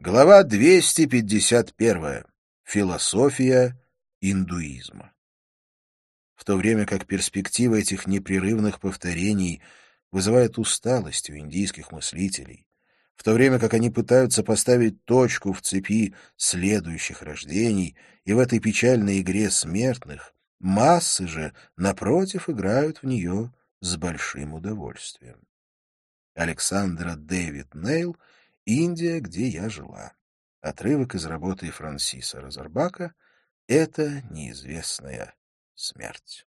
Глава 251. Философия индуизма. В то время как перспектива этих непрерывных повторений вызывает усталость у индийских мыслителей, в то время как они пытаются поставить точку в цепи следующих рождений и в этой печальной игре смертных, массы же, напротив, играют в нее с большим удовольствием. Александра Дэвид Нейл «Индия, где я жила». Отрывок из работы Франсиса Розарбака «Это неизвестная смерть».